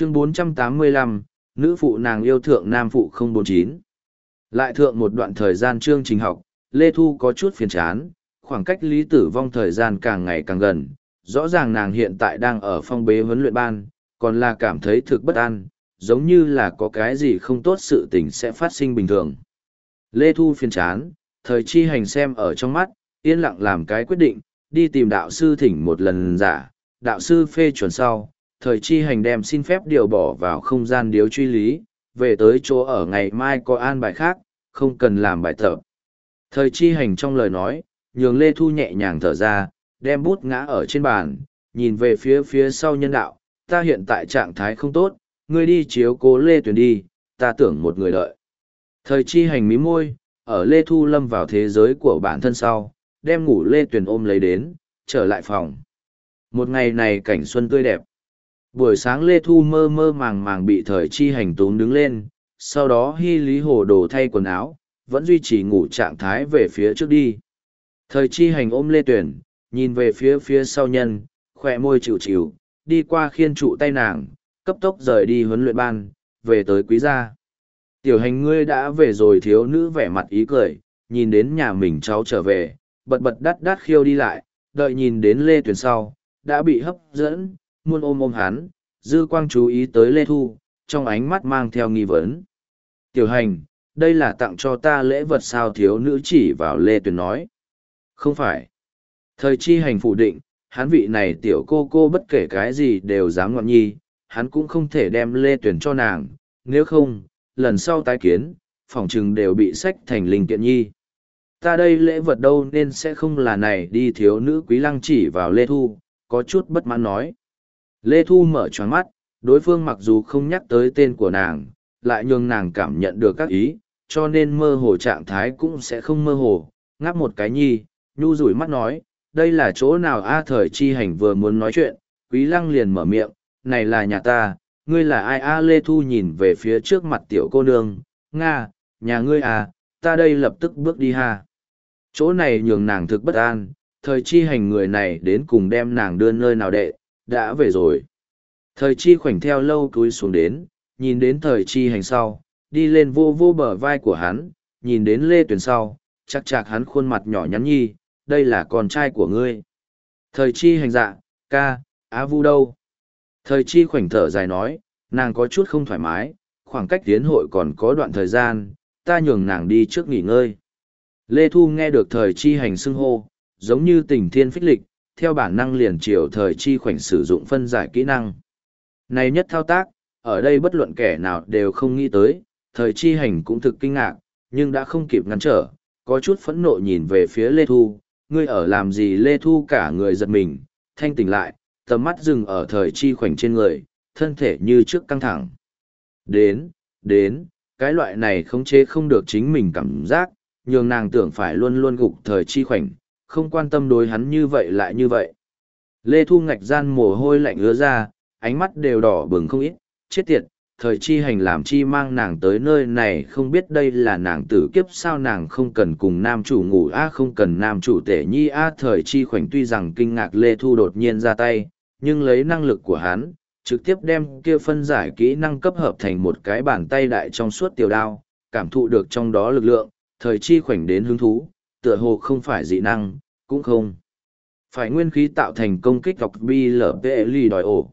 chương 485, nữ phụ nàng yêu thượng nam phụ 049. Lại thượng một đoạn thời gian chương trình học, Lê Thu có chút phiền chán, khoảng cách lý tử vong thời gian càng ngày càng gần, rõ ràng nàng hiện tại đang ở phong bế huấn luyện ban, còn là cảm thấy thực bất an, giống như là có cái gì không tốt sự tình sẽ phát sinh bình thường. Lê Thu phiền chán, thời chi hành xem ở trong mắt, yên lặng làm cái quyết định, đi tìm đạo sư thỉnh một lần giả, đạo sư phê chuẩn sau, thời chi hành đem xin phép điều bỏ vào không gian điếu truy lý, về tới chỗ ở ngày mai có an bài khác, không cần làm bài tập. Thời chi hành trong lời nói, nhường Lê Thu nhẹ nhàng thở ra, đem bút ngã ở trên bàn, nhìn về phía phía sau nhân đạo, ta hiện tại trạng thái không tốt, ngươi đi chiếu cố Lê Tuyền đi, ta tưởng một người đợi. Thời chi hành mí môi, ở Lê Thu lâm vào thế giới của bản thân sau, đem ngủ Lê Tuyền ôm lấy đến, trở lại phòng. Một ngày này cảnh xuân tươi đẹp. Buổi sáng Lê Thu mơ mơ màng màng bị thời chi hành tốn đứng lên, sau đó hy lý hồ đồ thay quần áo, vẫn duy trì ngủ trạng thái về phía trước đi. Thời chi hành ôm Lê Tuyển, nhìn về phía phía sau nhân, khỏe môi chịu chịu, đi qua khiên trụ tay nàng, cấp tốc rời đi huấn luyện ban, về tới quý gia. Tiểu hành ngươi đã về rồi thiếu nữ vẻ mặt ý cười, nhìn đến nhà mình cháu trở về, bật bật đắt đắt khiêu đi lại, đợi nhìn đến Lê Tuyển sau, đã bị hấp dẫn, muôn ôm ôm hắn, dư quang chú ý tới Lê Thu, trong ánh mắt mang theo nghi vấn. Tiểu hành, đây là tặng cho ta lễ vật sao thiếu nữ chỉ vào Lê Tuyền nói. Không phải. Thời chi hành phủ định, hắn vị này tiểu cô cô bất kể cái gì đều dám ngọn nhi, hắn cũng không thể đem Lê Tuyền cho nàng, nếu không, lần sau tái kiến, phỏng chừng đều bị sách thành linh kiện nhi. Ta đây lễ vật đâu nên sẽ không là này đi thiếu nữ quý lăng chỉ vào Lê Thu, có chút bất mãn nói. Lê Thu mở choáng mắt, đối phương mặc dù không nhắc tới tên của nàng, lại nhường nàng cảm nhận được các ý, cho nên mơ hồ trạng thái cũng sẽ không mơ hồ, ngáp một cái nhi, nhu rủi mắt nói, đây là chỗ nào a thời chi hành vừa muốn nói chuyện, quý lăng liền mở miệng, này là nhà ta, ngươi là ai? A Lê Thu nhìn về phía trước mặt tiểu cô nương, Nga, nhà ngươi à, ta đây lập tức bước đi ha. Chỗ này nhường nàng thực bất an, thời chi hành người này đến cùng đem nàng đưa nơi nào đệ, đã về rồi. Thời chi khoảnh theo lâu túi xuống đến, nhìn đến thời chi hành sau, đi lên vô vô bờ vai của hắn, nhìn đến lê tuyển sau, chắc chạc hắn khuôn mặt nhỏ nhắn nhi, đây là con trai của ngươi. Thời chi hành dạ, ca, á vu đâu? Thời chi khoảnh thở dài nói, nàng có chút không thoải mái, khoảng cách tiến hội còn có đoạn thời gian, ta nhường nàng đi trước nghỉ ngơi. Lê Thu nghe được thời chi hành xưng hô, giống như tình thiên phích lịch, theo bản năng liền chiều thời chi khoảnh sử dụng phân giải kỹ năng. Này nhất thao tác, ở đây bất luận kẻ nào đều không nghĩ tới, thời chi hành cũng thực kinh ngạc, nhưng đã không kịp ngăn trở, có chút phẫn nộ nhìn về phía Lê Thu, ngươi ở làm gì Lê Thu cả người giật mình, thanh tỉnh lại, tầm mắt dừng ở thời chi khoảnh trên người, thân thể như trước căng thẳng. Đến, đến, cái loại này khống chế không được chính mình cảm giác, nhường nàng tưởng phải luôn luôn gục thời chi khoảnh, không quan tâm đối hắn như vậy lại như vậy. Lê Thu ngạch gian mồ hôi lạnh ứa ra, ánh mắt đều đỏ bừng không ít, chết tiệt, thời chi hành làm chi mang nàng tới nơi này không biết đây là nàng tử kiếp sao nàng không cần cùng nam chủ ngủ a không cần nam chủ tể nhi a thời chi khoảnh tuy rằng kinh ngạc Lê Thu đột nhiên ra tay, nhưng lấy năng lực của hắn, trực tiếp đem kia phân giải kỹ năng cấp hợp thành một cái bàn tay đại trong suốt tiểu đao, cảm thụ được trong đó lực lượng, thời chi khoảnh đến hứng thú, tựa hồ không phải dị năng, cũng không. Phải nguyên khí tạo thành công kích gọc bi lở đòi ổ.